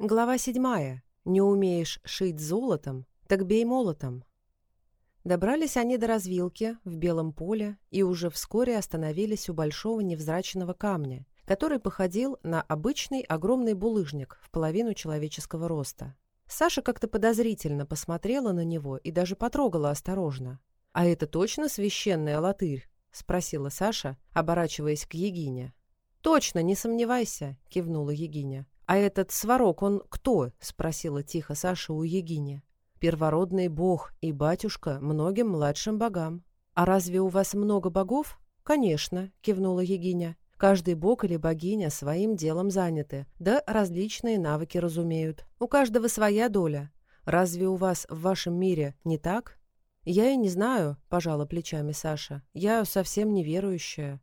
Глава 7. Не умеешь шить золотом, так бей молотом. Добрались они до развилки в белом поле и уже вскоре остановились у большого невзрачного камня, который походил на обычный огромный булыжник в половину человеческого роста. Саша как-то подозрительно посмотрела на него и даже потрогала осторожно. «А это точно священная латырь?» – спросила Саша, оборачиваясь к Егине. «Точно, не сомневайся», – кивнула Егиня. «А этот сварок, он кто?» — спросила тихо Саша у Егине. «Первородный бог и батюшка многим младшим богам». «А разве у вас много богов?» «Конечно», — кивнула Егиня. «Каждый бог или богиня своим делом заняты, да различные навыки разумеют. У каждого своя доля. Разве у вас в вашем мире не так?» «Я и не знаю», — пожала плечами Саша. «Я совсем неверующая.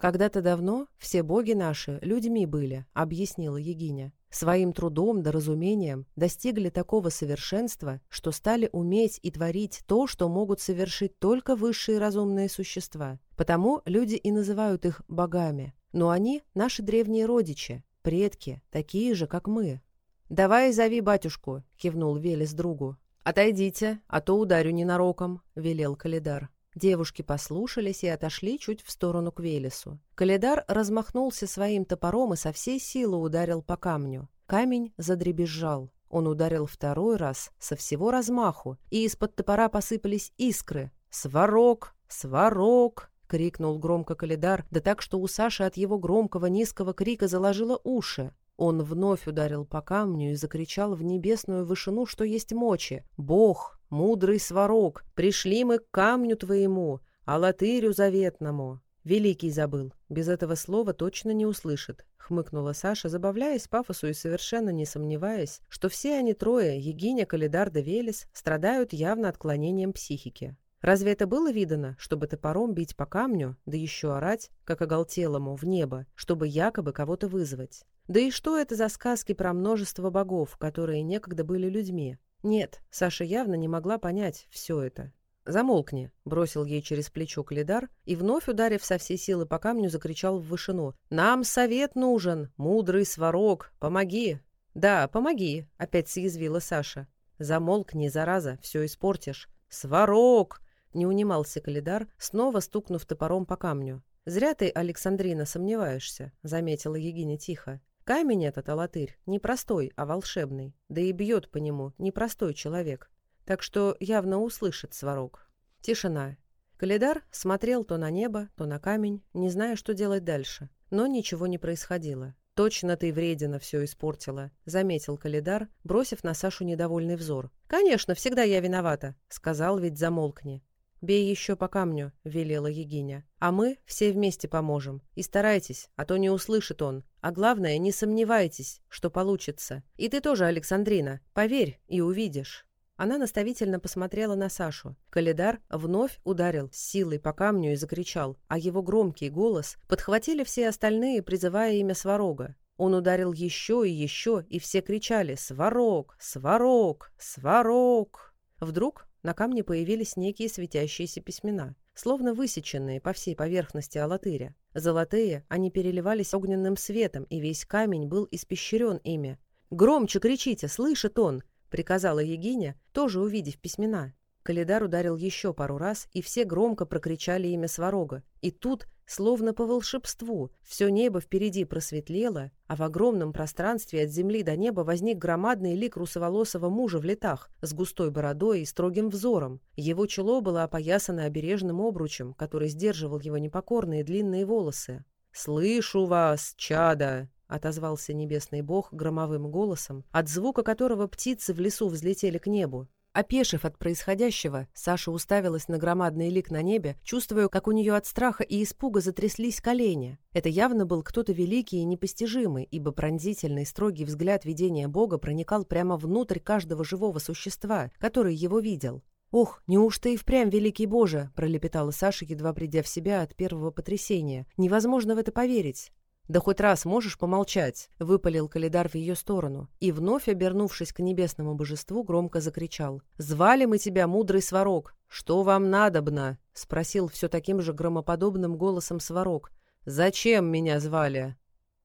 «Когда-то давно все боги наши людьми были», — объяснила Егиня. «Своим трудом да разумением достигли такого совершенства, что стали уметь и творить то, что могут совершить только высшие разумные существа. Потому люди и называют их богами. Но они — наши древние родичи, предки, такие же, как мы». «Давай зови батюшку», — кивнул Велес другу. «Отойдите, а то ударю ненароком», — велел Калидар. Девушки послушались и отошли чуть в сторону к Велесу. Каледар размахнулся своим топором и со всей силы ударил по камню. Камень задребезжал. Он ударил второй раз со всего размаху, и из-под топора посыпались искры. «Сварог! Сварог!» — крикнул громко Калидар, да так, что у Саши от его громкого низкого крика заложило уши. Он вновь ударил по камню и закричал в небесную вышину, что есть мочи. «Бог! мудрый сварог, пришли мы к камню твоему, а Алатырю заветному». «Великий забыл. Без этого слова точно не услышит», — хмыкнула Саша, забавляясь пафосу и совершенно не сомневаясь, что все они трое, Егиня, Калидар да Велес, страдают явно отклонением психики. Разве это было видано, чтобы топором бить по камню, да еще орать, как оголтелому, в небо, чтобы якобы кого-то вызвать? Да и что это за сказки про множество богов, которые некогда были людьми? Нет, Саша явно не могла понять все это. «Замолкни!» — бросил ей через плечо Калидар и, вновь ударив со всей силы по камню, закричал в вышину. «Нам совет нужен! Мудрый сварог! Помоги!» «Да, помоги!» — опять съязвила Саша. «Замолкни, зараза! Все испортишь!» «Сварог!» — не унимался Калидар, снова стукнув топором по камню. «Зря ты, Александрина, сомневаешься», — заметила Егиня тихо. Камень этот, Алатырь, непростой, а волшебный, да и бьет по нему непростой человек. Так что явно услышит сварог. Тишина. Калидар смотрел то на небо, то на камень, не зная, что делать дальше. Но ничего не происходило. «Точно ты, вредина, все испортила», — заметил Калидар, бросив на Сашу недовольный взор. «Конечно, всегда я виновата», — сказал ведь замолкни. «Бей еще по камню», — велела Егиня. «А мы все вместе поможем. И старайтесь, а то не услышит он. А главное, не сомневайтесь, что получится. И ты тоже, Александрина, поверь и увидишь». Она наставительно посмотрела на Сашу. Калидар вновь ударил силой по камню и закричал, а его громкий голос подхватили все остальные, призывая имя Сварога. Он ударил еще и еще, и все кричали «Сварог! Сварог! Сварог!». Вдруг на камне появились некие светящиеся письмена словно высеченные по всей поверхности алатыря. Золотые, они переливались огненным светом, и весь камень был испещрен ими. «Громче кричите, слышит он!» — приказала Егиня, тоже увидев письмена. Калидар ударил еще пару раз, и все громко прокричали имя Сварога. И тут Словно по волшебству, все небо впереди просветлело, а в огромном пространстве от земли до неба возник громадный лик русоволосого мужа в летах, с густой бородой и строгим взором. Его чело было опоясано обережным обручем, который сдерживал его непокорные длинные волосы. «Слышу вас, чада!» — отозвался небесный бог громовым голосом, от звука которого птицы в лесу взлетели к небу. Опешив от происходящего, Саша уставилась на громадный лик на небе, чувствуя, как у нее от страха и испуга затряслись колени. Это явно был кто-то великий и непостижимый, ибо пронзительный строгий взгляд видения Бога проникал прямо внутрь каждого живого существа, который его видел. «Ох, неужто и впрямь, великий Боже!» – пролепетала Саша, едва придя в себя от первого потрясения. «Невозможно в это поверить!» «Да хоть раз можешь помолчать!» — выпалил Калидар в ее сторону. И вновь, обернувшись к небесному божеству, громко закричал. «Звали мы тебя, мудрый сварог! Что вам надобно?» — спросил все таким же громоподобным голосом сварог. «Зачем меня звали?»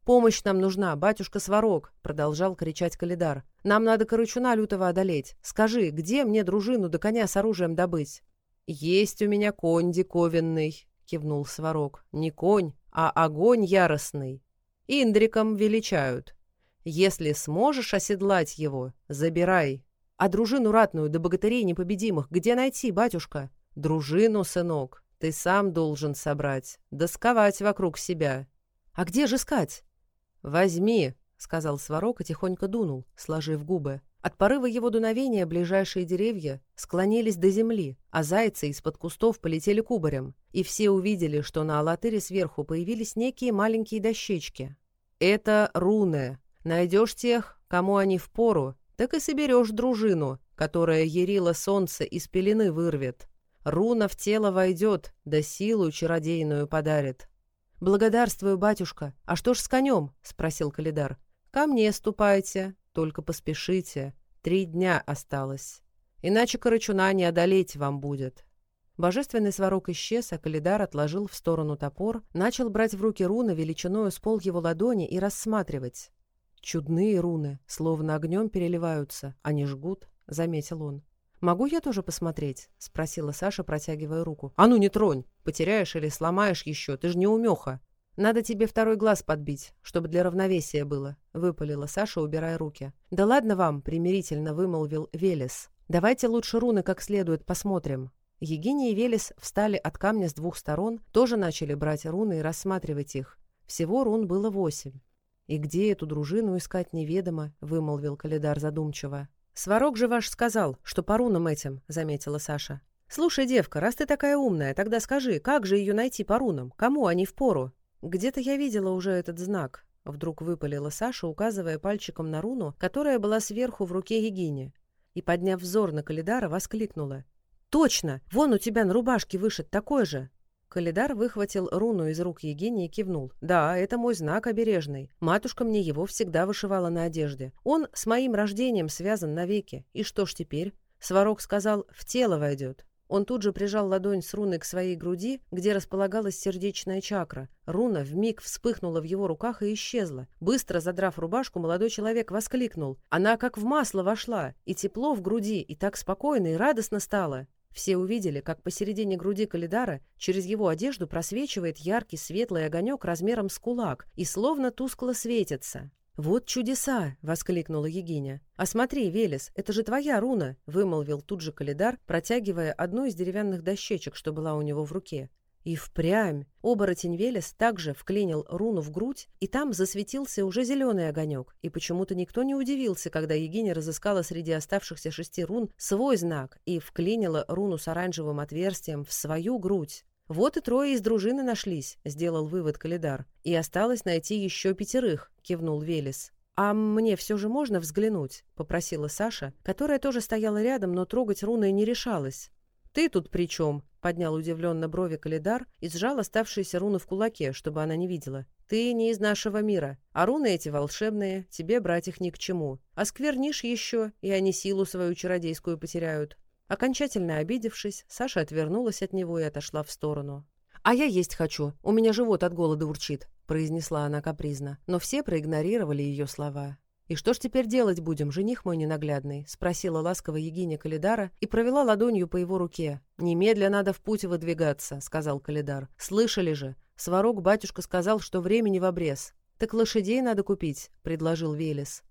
«Помощь нам нужна, батюшка Сварог!» — продолжал кричать Калидар. «Нам надо Корычуна лютого одолеть. Скажи, где мне дружину до коня с оружием добыть?» «Есть у меня конь диковинный!» — кивнул Сварог. «Не конь, а огонь яростный. Индриком величают. Если сможешь оседлать его, забирай. А дружину ратную до да богатырей непобедимых где найти, батюшка? Дружину, сынок, ты сам должен собрать, досковать вокруг себя. А где же искать?» «Возьми», — сказал Сварог и тихонько дунул, сложив губы. От порыва его дуновения ближайшие деревья склонились до земли, а зайцы из-под кустов полетели кубарем, и все увидели, что на Алатыре сверху появились некие маленькие дощечки. «Это руны. Найдешь тех, кому они впору, так и соберешь дружину, которая ярила солнце из пелены вырвет. Руна в тело войдет, да силу чародейную подарит». «Благодарствую, батюшка. А что ж с конем?» — спросил Калидар. «Ко мне ступайте. Только поспешите, три дня осталось. Иначе Карачуна не одолеть вам будет». Божественный сварок исчез, а Калидар отложил в сторону топор, начал брать в руки руны величиною с пол его ладони и рассматривать. «Чудные руны, словно огнем переливаются, они жгут», — заметил он. «Могу я тоже посмотреть?» — спросила Саша, протягивая руку. «А ну не тронь! Потеряешь или сломаешь еще, ты же не умеха. Надо тебе второй глаз подбить, чтобы для равновесия было выпалила Саша, убирая руки. «Да ладно вам!» — примирительно вымолвил Велес. «Давайте лучше руны как следует посмотрим». Егиния и Велес встали от камня с двух сторон, тоже начали брать руны и рассматривать их. Всего рун было восемь. «И где эту дружину искать неведомо», — вымолвил Калидар задумчиво. «Сварог же ваш сказал, что по рунам этим», — заметила Саша. «Слушай, девка, раз ты такая умная, тогда скажи, как же ее найти по рунам? Кому они впору?» «Где-то я видела уже этот знак», Вдруг выпалила Саша, указывая пальчиком на руну, которая была сверху в руке Егине. И, подняв взор на Калидара, воскликнула. «Точно! Вон у тебя на рубашке вышит такой же!» Калидар выхватил руну из рук Егине и кивнул. «Да, это мой знак обережный. Матушка мне его всегда вышивала на одежде. Он с моим рождением связан навеки. И что ж теперь?» Сварог сказал, в тело войдет. Он тут же прижал ладонь с руной к своей груди, где располагалась сердечная чакра. Руна вмиг вспыхнула в его руках и исчезла. Быстро задрав рубашку, молодой человек воскликнул. Она как в масло вошла, и тепло в груди, и так спокойно и радостно стало. Все увидели, как посередине груди Калидара через его одежду просвечивает яркий светлый огонек размером с кулак и словно тускло светится. «Вот чудеса!» — воскликнула Егиня. «А смотри, Велес, это же твоя руна!» — вымолвил тут же Калидар, протягивая одну из деревянных дощечек, что была у него в руке. И впрямь оборотень Велес также вклинил руну в грудь, и там засветился уже зеленый огонек, и почему-то никто не удивился, когда Егиня разыскала среди оставшихся шести рун свой знак и вклинила руну с оранжевым отверстием в свою грудь. «Вот и трое из дружины нашлись», — сделал вывод Калидар. «И осталось найти еще пятерых», — кивнул Велес. «А мне все же можно взглянуть?» — попросила Саша, которая тоже стояла рядом, но трогать руны не решалась. «Ты тут при чем?» — поднял удивленно брови Калидар и сжал оставшиеся руны в кулаке, чтобы она не видела. «Ты не из нашего мира, а руны эти волшебные, тебе брать их ни к чему. А сквернишь еще, и они силу свою чародейскую потеряют. Окончательно обидевшись, Саша отвернулась от него и отошла в сторону. «А я есть хочу. У меня живот от голода урчит», — произнесла она капризно. Но все проигнорировали ее слова. «И что ж теперь делать будем, жених мой ненаглядный?» — спросила ласково Егиня Калидара и провела ладонью по его руке. «Немедля надо в путь выдвигаться», — сказал Калидар. «Слышали же, Сварог батюшка сказал, что времени в обрез». «Так лошадей надо купить», — предложил Велес.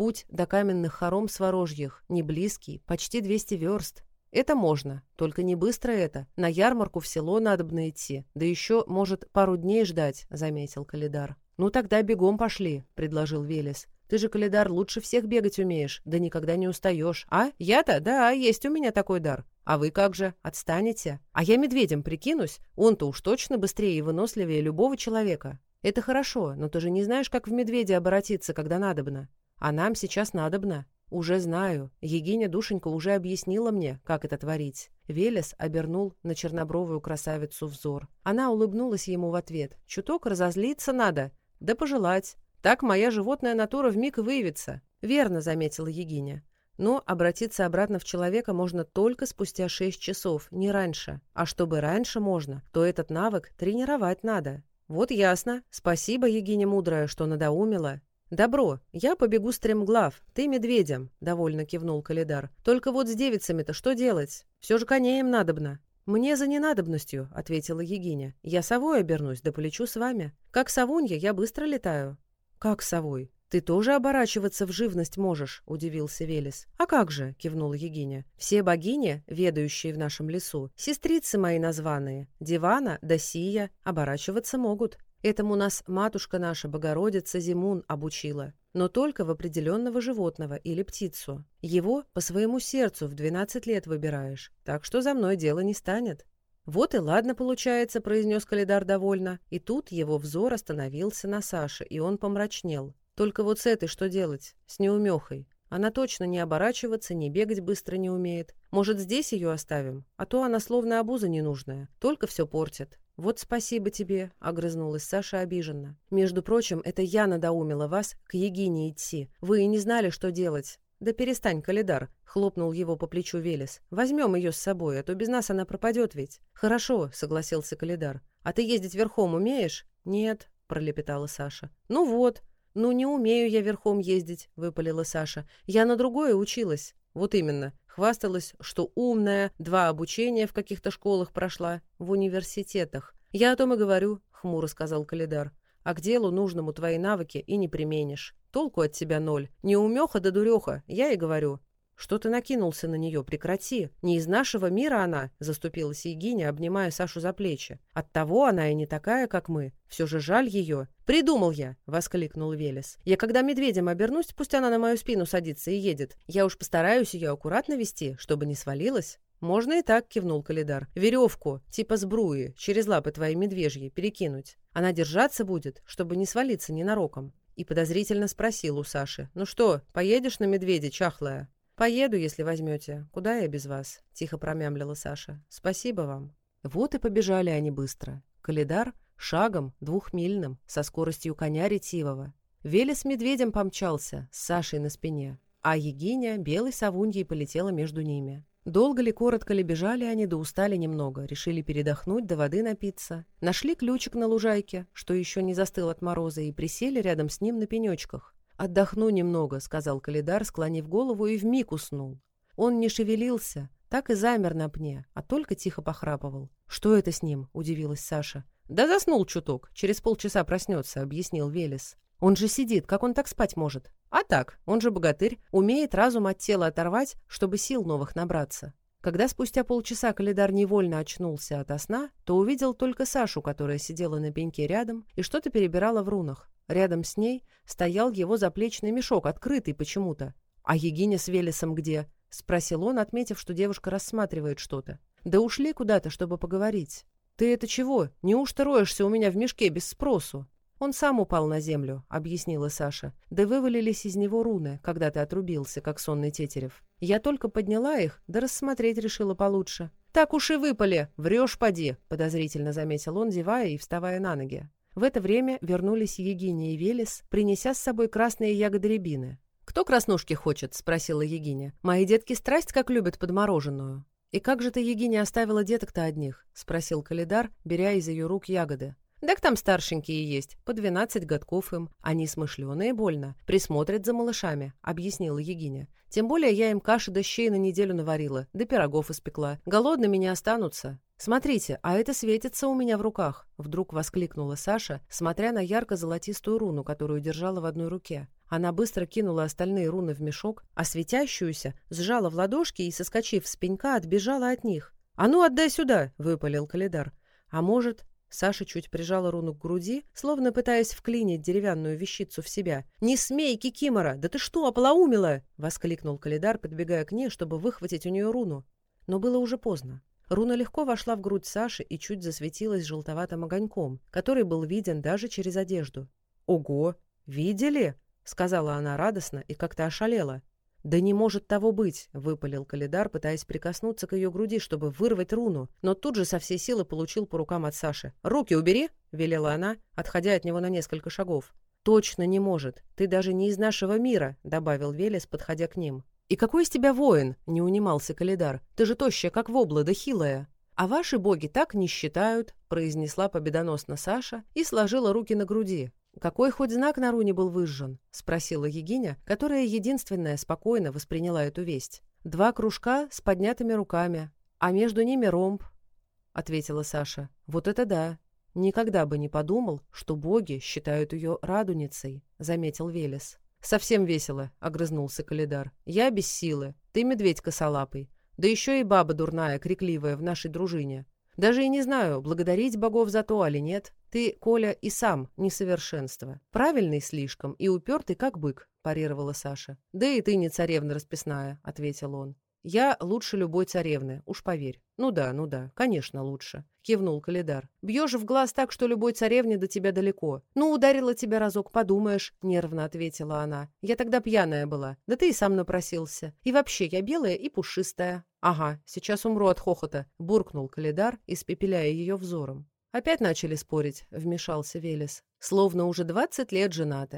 Путь до каменных хором Сворожьих не близкий, почти 200 верст. Это можно, только не быстро это. На ярмарку в село надобно идти, да еще, может, пару дней ждать», — заметил Калидар. «Ну тогда бегом пошли», — предложил Велес. «Ты же, Калидар, лучше всех бегать умеешь, да никогда не устаешь. А? Я-то? Да, есть у меня такой дар. А вы как же? Отстанете? А я медведем прикинусь? Он-то уж точно быстрее и выносливее любого человека. Это хорошо, но ты же не знаешь, как в медведя обратиться, когда надобно. А нам сейчас надобно. Уже знаю. Егиня душенька уже объяснила мне, как это творить. Велес обернул на чернобровую красавицу взор. Она улыбнулась ему в ответ. «Чуток разозлиться надо. Да пожелать. Так моя животная натура вмиг выявится». «Верно», — заметила Егиня. Но обратиться обратно в человека можно только спустя 6 часов, не раньше. А чтобы раньше можно, то этот навык тренировать надо. Вот ясно. Спасибо, Егиня Мудрая, что надоумила. «Добро, я побегу стремглав, ты медведем», — довольно кивнул Калидар. «Только вот с девицами-то что делать? Все же коня им надобно». «Мне за ненадобностью», — ответила Егиня. «Я совой обернусь, да полечу с вами. Как совунья я быстро летаю». «Как совой? «Ты тоже оборачиваться в живность можешь», — удивился Велес. «А как же?» — Кивнул Егиня. «Все богини, ведающие в нашем лесу, сестрицы мои названные, Дивана Дасия, оборачиваться могут. Этому нас матушка наша Богородица Зимун обучила, но только в определенного животного или птицу. Его по своему сердцу в 12 лет выбираешь, так что за мной дело не станет». «Вот и ладно получается», — произнес Калидар довольно. И тут его взор остановился на Саше, и он помрачнел. «Только вот с этой что делать? С неумехой. Она точно не оборачиваться, не бегать быстро не умеет. Может, здесь ее оставим? А то она словно обуза ненужная, только все портит». «Вот спасибо тебе», — огрызнулась Саша обиженно. «Между прочим, это я надоумила вас к Егине идти. Вы и не знали, что делать». «Да перестань, Калидар», — хлопнул его по плечу Велес. «Возьмем ее с собой, а то без нас она пропадет ведь». «Хорошо», — согласился Калидар. «А ты ездить верхом умеешь?» «Нет», — пролепетала Саша. «Ну вот». «Ну, не умею я верхом ездить», — выпалила Саша. «Я на другое училась». Вот именно, хвасталась, что умная, два обучения в каких-то школах прошла, в университетах. Я о том и говорю, хмуро сказал Калидар. А к делу нужному твои навыки и не применишь. Толку от тебя ноль. Не умеха да дуреха, я и говорю. «Что ты накинулся на нее? Прекрати! Не из нашего мира она!» — заступилась Егиня, обнимая Сашу за плечи. От того она и не такая, как мы. Все же жаль ее!» «Придумал я!» — воскликнул Велес. «Я когда медведем обернусь, пусть она на мою спину садится и едет. Я уж постараюсь ее аккуратно вести, чтобы не свалилась». «Можно и так», — кивнул Калидар. «Веревку, типа сбруи, через лапы твои медвежьи перекинуть. Она держаться будет, чтобы не свалиться ненароком». И подозрительно спросил у Саши. «Ну что, поедешь на медведя, чахлая?» «Поеду, если возьмете. Куда я без вас?» — тихо промямлила Саша. «Спасибо вам». Вот и побежали они быстро. Калидар — шагом двухмильным, со скоростью коня ретивого. Веля с медведем помчался, с Сашей на спине, а Егиня белой совуньей полетела между ними. Долго ли, коротко ли бежали они, да устали немного, решили передохнуть, до воды напиться. Нашли ключик на лужайке, что еще не застыл от мороза, и присели рядом с ним на пенечках. «Отдохну немного», — сказал Калидар, склонив голову и вмиг уснул. Он не шевелился, так и замер на пне, а только тихо похрапывал. «Что это с ним?» — удивилась Саша. «Да заснул чуток, через полчаса проснется», — объяснил Велес. «Он же сидит, как он так спать может?» «А так, он же богатырь, умеет разум от тела оторвать, чтобы сил новых набраться». Когда спустя полчаса Калидар невольно очнулся от сна, то увидел только Сашу, которая сидела на пеньке рядом и что-то перебирала в рунах. Рядом с ней стоял его заплечный мешок, открытый почему-то. «А Егиня с Велесом где?» — спросил он, отметив, что девушка рассматривает что-то. «Да ушли куда-то, чтобы поговорить». «Ты это чего? Неужто роешься у меня в мешке без спросу?» «Он сам упал на землю», — объяснила Саша. «Да вывалились из него руны, когда ты отрубился, как сонный тетерев. Я только подняла их, да рассмотреть решила получше». «Так уж и выпали! Врешь, поди!» — подозрительно заметил он, зевая и вставая на ноги. В это время вернулись Егиня и Велес, принеся с собой красные ягоды рябины. «Кто краснушки хочет?» — спросила Егиня. «Мои детки страсть как любят подмороженную». «И как же ты, Егиня, оставила деток-то одних?» — спросил Калидар, беря из ее рук ягоды. «Так там старшенькие есть, по двенадцать годков им. Они смышленые больно, присмотрят за малышами», — объяснила Егиня. «Тем более я им каши да щей на неделю наварила, до пирогов испекла. Голодными не останутся». «Смотрите, а это светится у меня в руках!» — вдруг воскликнула Саша, смотря на ярко-золотистую руну, которую держала в одной руке. Она быстро кинула остальные руны в мешок, а светящуюся сжала в ладошки и, соскочив с пенька, отбежала от них. «А ну, отдай сюда!» — выпалил Калидар. «А может...» Саша чуть прижала руну к груди, словно пытаясь вклинить деревянную вещицу в себя. «Не смей, Кикимора! Да ты что, ополоумила!» — воскликнул Калидар, подбегая к ней, чтобы выхватить у нее руну. Но было уже поздно. Руна легко вошла в грудь Саши и чуть засветилась желтоватым огоньком, который был виден даже через одежду. «Ого! Видели?» — сказала она радостно и как-то ошалела. «Да не может того быть!» — выпалил Калидар, пытаясь прикоснуться к ее груди, чтобы вырвать руну, но тут же со всей силы получил по рукам от Саши. «Руки убери!» — велела она, отходя от него на несколько шагов. «Точно не может! Ты даже не из нашего мира!» — добавил Велес, подходя к ним. «И какой из тебя воин?» — не унимался Калидар. «Ты же тощая, как вобла, да хилая». «А ваши боги так не считают», — произнесла победоносно Саша и сложила руки на груди. «Какой хоть знак на руне был выжжен?» — спросила Егиня, которая единственная спокойно восприняла эту весть. «Два кружка с поднятыми руками, а между ними ромб», — ответила Саша. «Вот это да! Никогда бы не подумал, что боги считают ее радуницей», — заметил Велес. «Совсем весело», — огрызнулся Калидар. «Я без силы. Ты медведь косолапый. Да еще и баба дурная, крикливая в нашей дружине. Даже и не знаю, благодарить богов за то или нет. Ты, Коля, и сам несовершенство. Правильный слишком и упертый, как бык», — парировала Саша. «Да и ты не царевна расписная», — ответил он. «Я лучше любой царевны, уж поверь». «Ну да, ну да, конечно, лучше», — кивнул Калидар. «Бьешь в глаз так, что любой царевне до тебя далеко». «Ну, ударила тебя разок, подумаешь», — нервно ответила она. «Я тогда пьяная была. Да ты и сам напросился. И вообще, я белая и пушистая». «Ага, сейчас умру от хохота», — буркнул Калидар, испепеляя ее взором. «Опять начали спорить», — вмешался Велес. «Словно уже двадцать лет женаты.